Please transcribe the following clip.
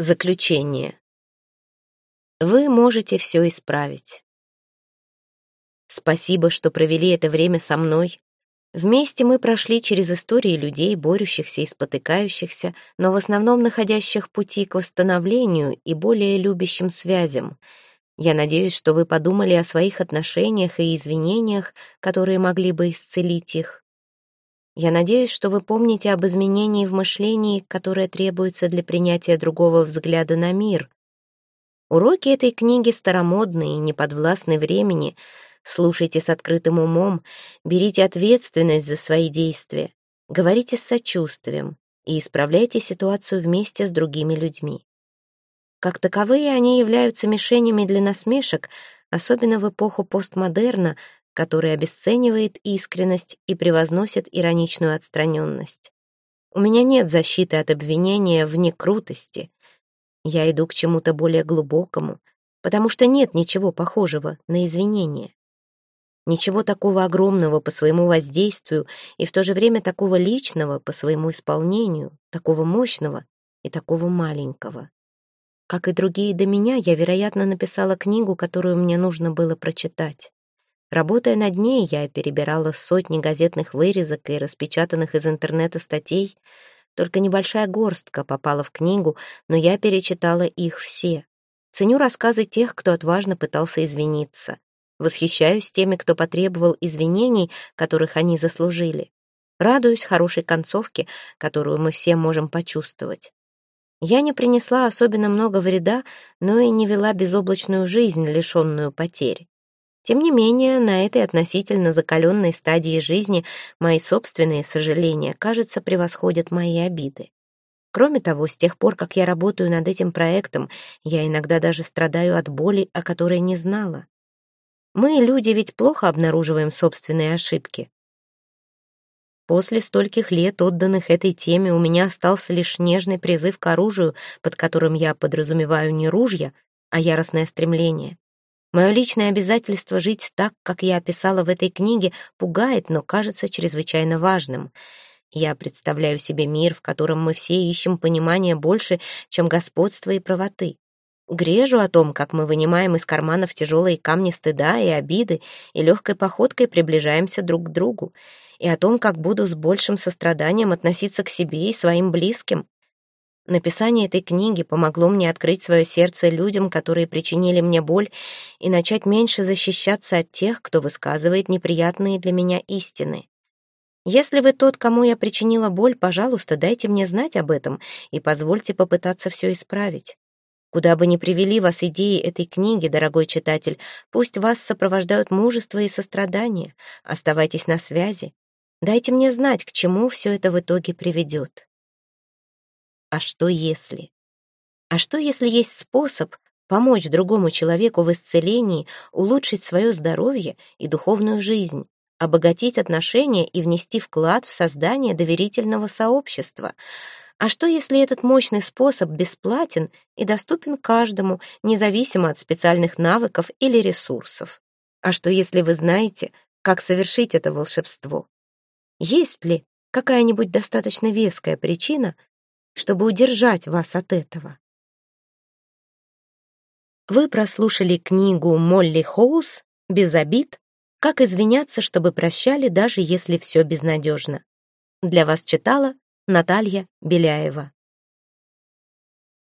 Заключение. Вы можете все исправить. Спасибо, что провели это время со мной. Вместе мы прошли через истории людей, борющихся и спотыкающихся, но в основном находящих пути к восстановлению и более любящим связям. Я надеюсь, что вы подумали о своих отношениях и извинениях, которые могли бы исцелить их. Я надеюсь, что вы помните об изменении в мышлении, которое требуется для принятия другого взгляда на мир. Уроки этой книги старомодные, не подвластны времени. Слушайте с открытым умом, берите ответственность за свои действия, говорите с сочувствием и исправляйте ситуацию вместе с другими людьми. Как таковые они являются мишенями для насмешек, особенно в эпоху постмодерна, который обесценивает искренность и превозносит ироничную отстраненность. У меня нет защиты от обвинения в некрутости. Я иду к чему-то более глубокому, потому что нет ничего похожего на извинение. Ничего такого огромного по своему воздействию и в то же время такого личного по своему исполнению, такого мощного и такого маленького. Как и другие до меня, я, вероятно, написала книгу, которую мне нужно было прочитать. Работая над ней, я перебирала сотни газетных вырезок и распечатанных из интернета статей. Только небольшая горстка попала в книгу, но я перечитала их все. Ценю рассказы тех, кто отважно пытался извиниться. Восхищаюсь теми, кто потребовал извинений, которых они заслужили. Радуюсь хорошей концовке, которую мы все можем почувствовать. Я не принесла особенно много вреда, но и не вела безоблачную жизнь, лишенную потерь. Тем не менее, на этой относительно закаленной стадии жизни мои собственные сожаления, кажется, превосходят мои обиды. Кроме того, с тех пор, как я работаю над этим проектом, я иногда даже страдаю от боли, о которой не знала. Мы, люди, ведь плохо обнаруживаем собственные ошибки. После стольких лет, отданных этой теме, у меня остался лишь нежный призыв к оружию, под которым я подразумеваю не ружья, а яростное стремление. Мое личное обязательство жить так, как я описала в этой книге, пугает, но кажется чрезвычайно важным. Я представляю себе мир, в котором мы все ищем понимания больше, чем господства и правоты. Грежу о том, как мы вынимаем из карманов тяжелые камни стыда и обиды и легкой походкой приближаемся друг к другу, и о том, как буду с большим состраданием относиться к себе и своим близким. Написание этой книги помогло мне открыть свое сердце людям, которые причинили мне боль, и начать меньше защищаться от тех, кто высказывает неприятные для меня истины. Если вы тот, кому я причинила боль, пожалуйста, дайте мне знать об этом и позвольте попытаться все исправить. Куда бы ни привели вас идеи этой книги, дорогой читатель, пусть вас сопровождают мужество и сострадание. Оставайтесь на связи. Дайте мне знать, к чему все это в итоге приведет. А что если? А что если есть способ помочь другому человеку в исцелении, улучшить свое здоровье и духовную жизнь, обогатить отношения и внести вклад в создание доверительного сообщества? А что, если этот мощный способ бесплатен и доступен каждому, независимо от специальных навыков или ресурсов? А что, если вы знаете, как совершить это волшебство? Есть ли какая-нибудь достаточно веская причина, чтобы удержать вас от этого. Вы прослушали книгу Молли Хоус «Без обид. Как извиняться, чтобы прощали, даже если все безнадежно». Для вас читала Наталья Беляева.